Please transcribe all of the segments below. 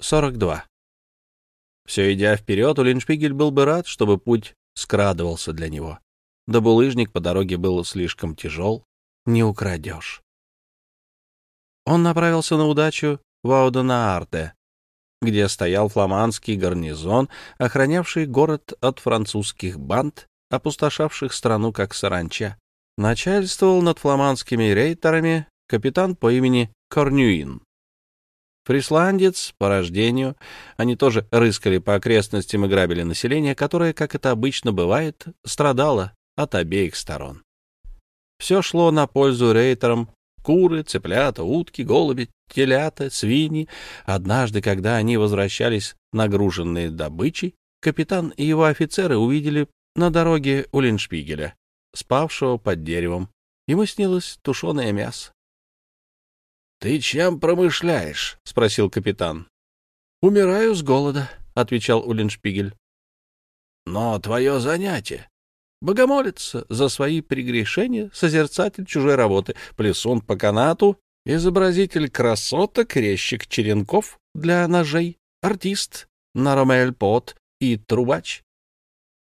42. Все идя вперед, Улиншпигель был бы рад, чтобы путь скрадывался для него. Да булыжник по дороге был слишком тяжел, не украдешь. Он направился на удачу в Ауденаарте, где стоял фламандский гарнизон, охранявший город от французских банд, опустошавших страну как саранча. Начальствовал над фламандскими рейтерами капитан по имени Корнюин. Фрисландец по рождению, они тоже рыскали по окрестностям и грабили население, которое, как это обычно бывает, страдало от обеих сторон. Все шло на пользу рейтерам, куры, цыплята, утки, голуби, телята, свиньи. Однажды, когда они возвращались нагруженные добычей, капитан и его офицеры увидели на дороге у Линшпигеля, спавшего под деревом. Ему снилось тушеное мясо. — Ты чем промышляешь? — спросил капитан. — Умираю с голода, — отвечал Уллиншпигель. — Но твое занятие? — Богомолится за свои прегрешения, созерцатель чужой работы, плесун по канату, изобразитель красоток, резчик черенков для ножей, артист, наромель-пот и трубач.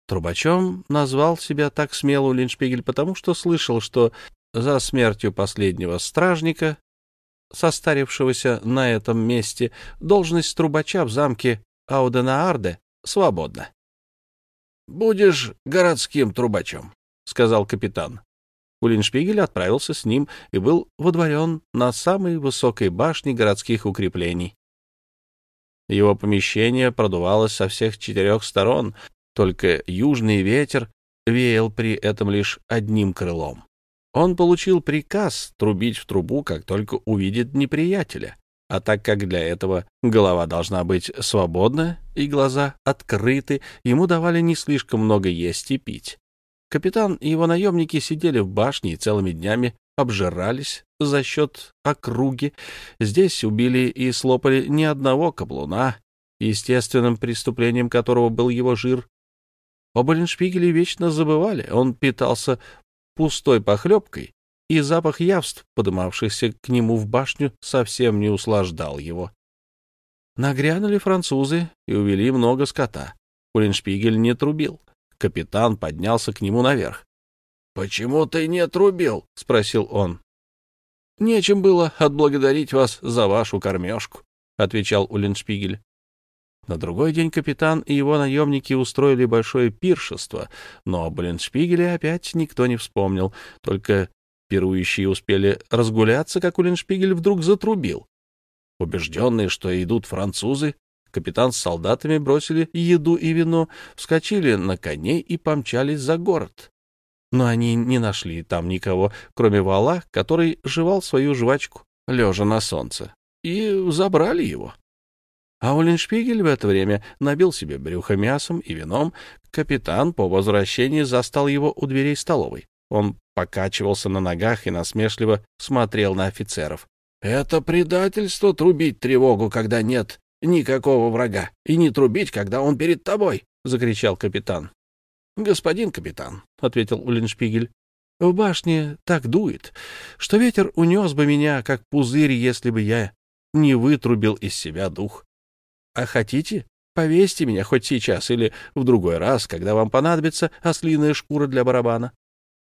Трубачом назвал себя так смело Уллиншпигель, потому что слышал, что за смертью последнего стражника состарившегося на этом месте, должность трубача в замке Ауденаарде свободна. — Будешь городским трубачом, — сказал капитан. Улиншпигель отправился с ним и был водворен на самой высокой башне городских укреплений. Его помещение продувалось со всех четырех сторон, только южный ветер веял при этом лишь одним крылом. Он получил приказ трубить в трубу, как только увидит неприятеля. А так как для этого голова должна быть свободна и глаза открыты, ему давали не слишком много есть и пить. Капитан и его наемники сидели в башне и целыми днями обжирались за счет округи. Здесь убили и слопали ни одного каблуна, естественным преступлением которого был его жир. Оленшпигеле вечно забывали, он питался пустой похлебкой, и запах явств, подымавшихся к нему в башню, совсем не услаждал его. Нагрянули французы и увели много скота. Улиншпигель не трубил. Капитан поднялся к нему наверх. — Почему ты не трубил? — спросил он. — Нечем было отблагодарить вас за вашу кормежку, — отвечал Улиншпигель. На другой день капитан и его наемники устроили большое пиршество, но об Уллиншпигеле опять никто не вспомнил, только пирующие успели разгуляться, как Уллиншпигель вдруг затрубил. Убежденные, что идут французы, капитан с солдатами бросили еду и вино, вскочили на коней и помчались за город. Но они не нашли там никого, кроме вала, который жевал свою жвачку, лежа на солнце, и забрали его. А Уллиншпигель в это время набил себе брюхо мясом и вином. Капитан по возвращении застал его у дверей столовой. Он покачивался на ногах и насмешливо смотрел на офицеров. — Это предательство трубить тревогу, когда нет никакого врага, и не трубить, когда он перед тобой, — закричал капитан. — Господин капитан, — ответил Уллиншпигель, — в башне так дует, что ветер унес бы меня, как пузырь, если бы я не вытрубил из себя дух. А хотите, повесьте меня хоть сейчас или в другой раз, когда вам понадобится ослиная шкура для барабана.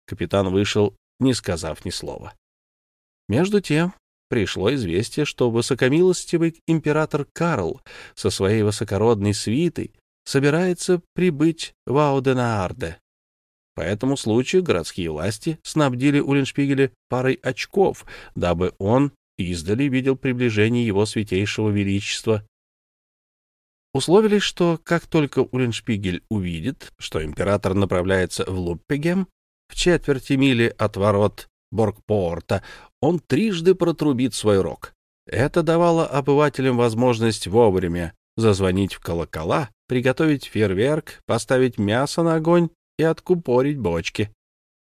Капитан вышел, не сказав ни слова. Между тем пришло известие, что высокомилостивый император Карл со своей высокородной свитой собирается прибыть в Ауденаарде. По этому случаю городские власти снабдили Уллиншпигеля парой очков, дабы он издали видел приближение его святейшего величества Условились, что как только Уллиншпигель увидит, что император направляется в Луппегем, в четверти мили от ворот Боргпорта, он трижды протрубит свой рог. Это давало обывателям возможность вовремя зазвонить в колокола, приготовить фейерверк, поставить мясо на огонь и откупорить бочки.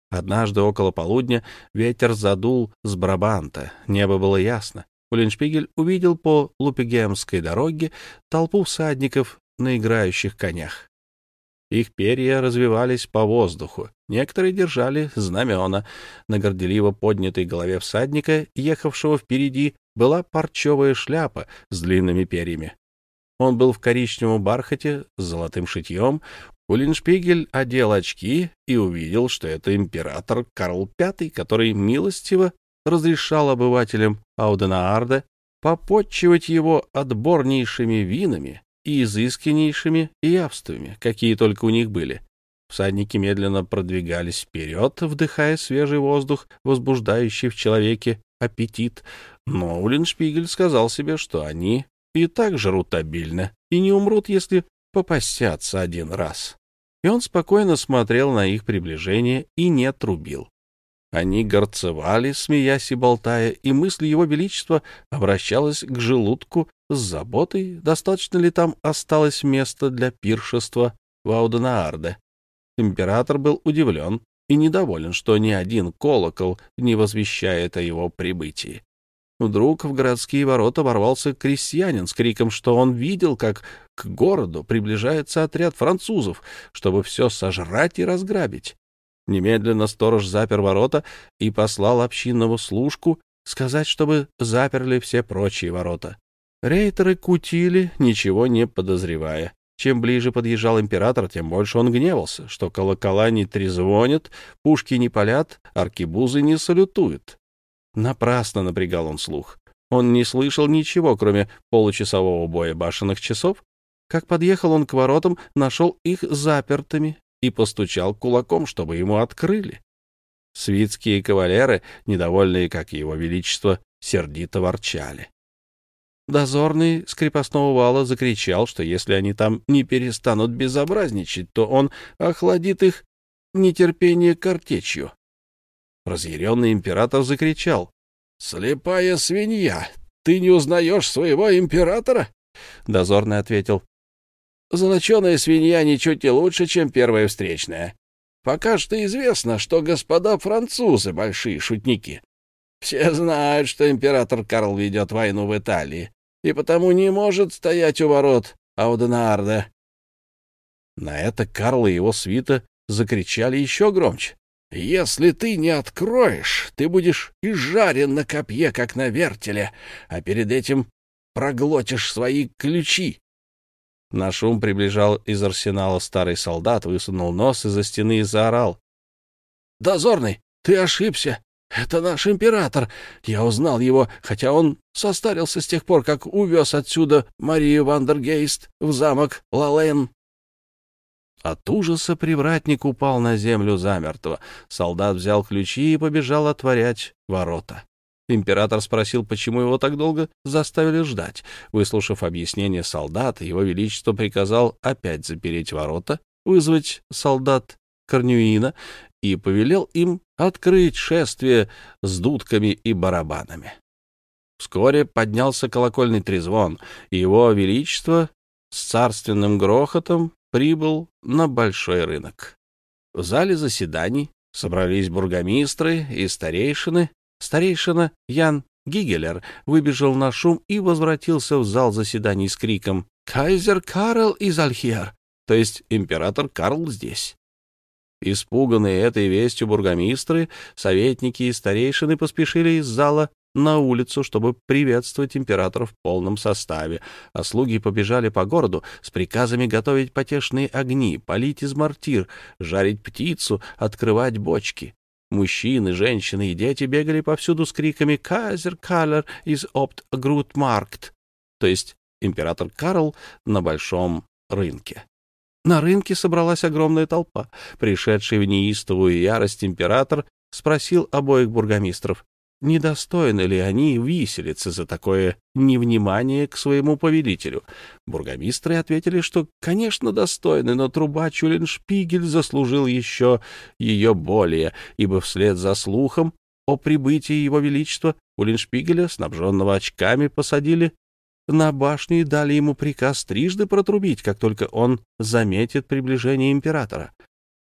Однажды около полудня ветер задул с Брабанта, небо было ясно. Уллиншпигель увидел по Лупегемской дороге толпу всадников на играющих конях. Их перья развивались по воздуху, некоторые держали знамена. На горделиво поднятой голове всадника, ехавшего впереди, была парчевая шляпа с длинными перьями. Он был в коричневом бархате с золотым шитьем. Улиншпигель одел очки и увидел, что это император Карл V, который милостиво разрешал обывателям Ауденаарда попотчевать его отборнейшими винами и изысканнейшими явствами, какие только у них были. Всадники медленно продвигались вперед, вдыхая свежий воздух, возбуждающий в человеке аппетит, но Улиншпигель сказал себе, что они и так жрут обильно и не умрут, если попастятся один раз. И он спокойно смотрел на их приближение и не трубил. Они горцевали, смеясь и болтая, и мысль его величества обращалась к желудку с заботой, достаточно ли там осталось места для пиршества в Ауденаарде. Император был удивлен и недоволен, что ни один колокол не возвещает о его прибытии. Вдруг в городские ворота ворвался крестьянин с криком, что он видел, как к городу приближается отряд французов, чтобы все сожрать и разграбить. Немедленно сторож запер ворота и послал общинного служку сказать, чтобы заперли все прочие ворота. Рейтеры кутили, ничего не подозревая. Чем ближе подъезжал император, тем больше он гневался, что колокола не трезвонят, пушки не палят, аркебузы не салютуют. Напрасно напрягал он слух. Он не слышал ничего, кроме получасового боя башенных часов. Как подъехал он к воротам, нашел их запертыми и постучал кулаком, чтобы ему открыли. Свитские кавалеры, недовольные, как его величество, сердито ворчали. Дозорный с крепостного вала закричал, что если они там не перестанут безобразничать, то он охладит их нетерпение картечью. Разъяренный император закричал. — Слепая свинья! Ты не узнаешь своего императора? Дозорный ответил. — Золоченая свинья ничуть не лучше, чем первая встречная. Пока что известно, что господа французы — большие шутники. Все знают, что император Карл ведет войну в Италии, и потому не может стоять у ворот Ауденарда. На это Карл и его свита закричали еще громче. Если ты не откроешь, ты будешь изжарен на копье, как на вертеле, а перед этим проглотишь свои ключи. На шум приближал из арсенала старый солдат, высунул нос из-за стены и заорал. — Дозорный, ты ошибся. Это наш император. Я узнал его, хотя он состарился с тех пор, как увез отсюда Марию Вандергейст в замок Лален. От ужаса привратник упал на землю замертво. Солдат взял ключи и побежал отворять ворота. Император спросил, почему его так долго заставили ждать. Выслушав объяснение солдата, его величество приказал опять запереть ворота, вызвать солдат Корнюина и повелел им открыть шествие с дудками и барабанами. Вскоре поднялся колокольный трезвон, и его величество с царственным грохотом прибыл на большой рынок. В зале заседаний собрались бургомистры и старейшины. Старейшина Ян Гигелер выбежал на шум и возвратился в зал заседаний с криком «Кайзер Карл из Альхер!» то есть император Карл здесь. Испуганные этой вестью бургомистры, советники и старейшины поспешили из зала на улицу, чтобы приветствовать императора в полном составе, а слуги побежали по городу с приказами готовить потешные огни, полить из мортир, жарить птицу, открывать бочки. Мужчины, женщины и дети бегали повсюду с криками «Казер Калер из Опт Грутмаркт», то есть император Карл на большом рынке. На рынке собралась огромная толпа. Пришедший в неистовую ярость император спросил обоих бургомистров, недостойны ли они виселицы за такое невнимание к своему повелителю. Бургомистры ответили, что, конечно, достойны, но труба Чулиншпигель заслужил еще ее более, ибо вслед за слухом о прибытии его величества Улиншпигеля, снабженного очками, посадили на башню и дали ему приказ трижды протрубить, как только он заметит приближение императора.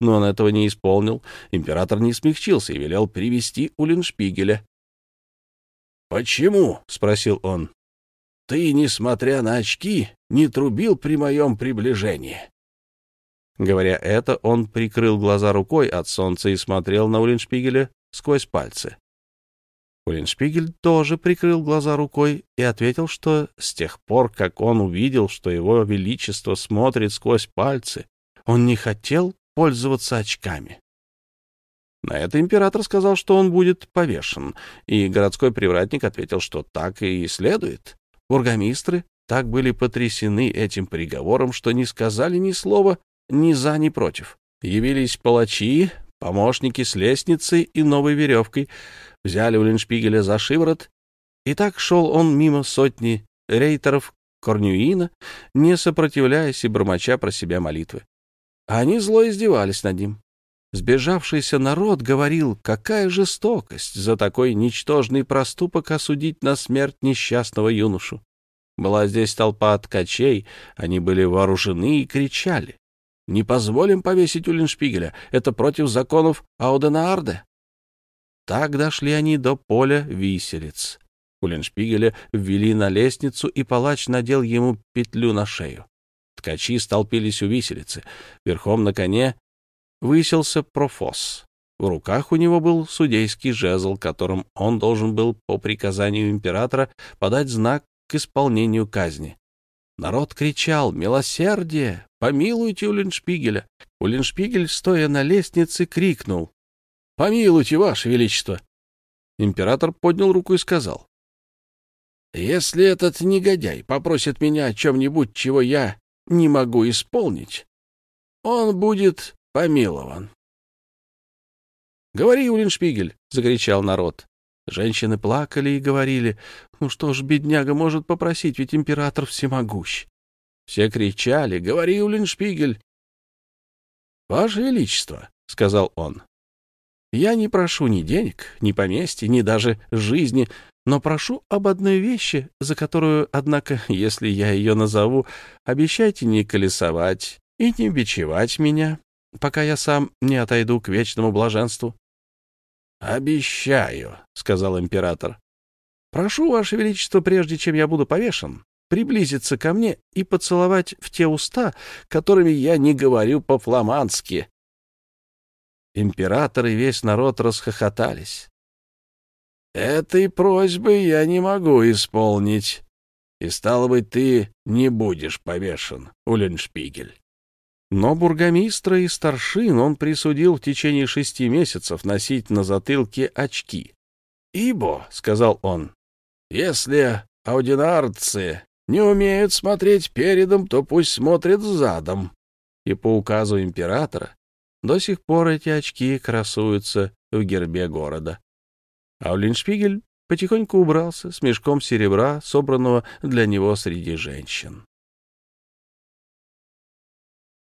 Но он этого не исполнил. Император не смягчился и велел привести Улиншпигеля. «Почему?» — спросил он. «Ты, несмотря на очки, не трубил при моем приближении». Говоря это, он прикрыл глаза рукой от солнца и смотрел на Улиншпигеля сквозь пальцы. Уллиншпигель тоже прикрыл глаза рукой и ответил, что с тех пор, как он увидел, что его величество смотрит сквозь пальцы, он не хотел пользоваться очками. На это император сказал, что он будет повешен, и городской привратник ответил, что так и следует. Бургомистры так были потрясены этим приговором, что не сказали ни слова ни за, ни против. Явились палачи, помощники с лестницей и новой веревкой, взяли у Леншпигеля за шиворот, и так шел он мимо сотни рейтеров Корнюина, не сопротивляясь и бормоча про себя молитвы. Они зло издевались над ним. Сбежавшийся народ говорил, какая жестокость за такой ничтожный проступок осудить на смерть несчастного юношу. Была здесь толпа ткачей, они были вооружены и кричали. «Не позволим повесить Уллиншпигеля, это против законов Ауденаарде». Так дошли они до поля виселиц. Уллиншпигеля ввели на лестницу, и палач надел ему петлю на шею. Ткачи столпились у виселицы. Верхом на коне выселся профос. В руках у него был судейский жезл, которым он должен был по приказанию императора подать знак к исполнению казни. Народ кричал «Милосердие! Помилуйте Уллиншпигеля!» Уллиншпигель, стоя на лестнице, крикнул «Помилуйте, Ваше Величество!» Император поднял руку и сказал «Если этот негодяй попросит меня о чем-нибудь, чего я не могу исполнить, он будет помилован. «Говори, Улиншпигель!» — закричал народ. Женщины плакали и говорили, «Ну что ж, бедняга может попросить, ведь император всемогущ». Все кричали, «Говори, Улиншпигель!» «Ваше Величество!» — сказал он. «Я не прошу ни денег, ни поместья, ни даже жизни, но прошу об одной вещи, за которую, однако, если я ее назову, обещайте не колесовать и не бичевать меня, пока я сам не отойду к вечному блаженству. — Обещаю, — сказал император. — Прошу, Ваше Величество, прежде чем я буду повешен, приблизиться ко мне и поцеловать в те уста, которыми я не говорю по-фламандски. Император и весь народ расхохотались. — Этой просьбы я не могу исполнить, и, стало быть, ты не будешь повешен, Уленшпигель. Но бургомистра и старшин он присудил в течение шести месяцев носить на затылке очки. «Ибо», — сказал он, — «если аудинарцы не умеют смотреть передом, то пусть смотрят задом». И по указу императора до сих пор эти очки красуются в гербе города. Аулиншпигель потихоньку убрался с мешком серебра, собранного для него среди женщин.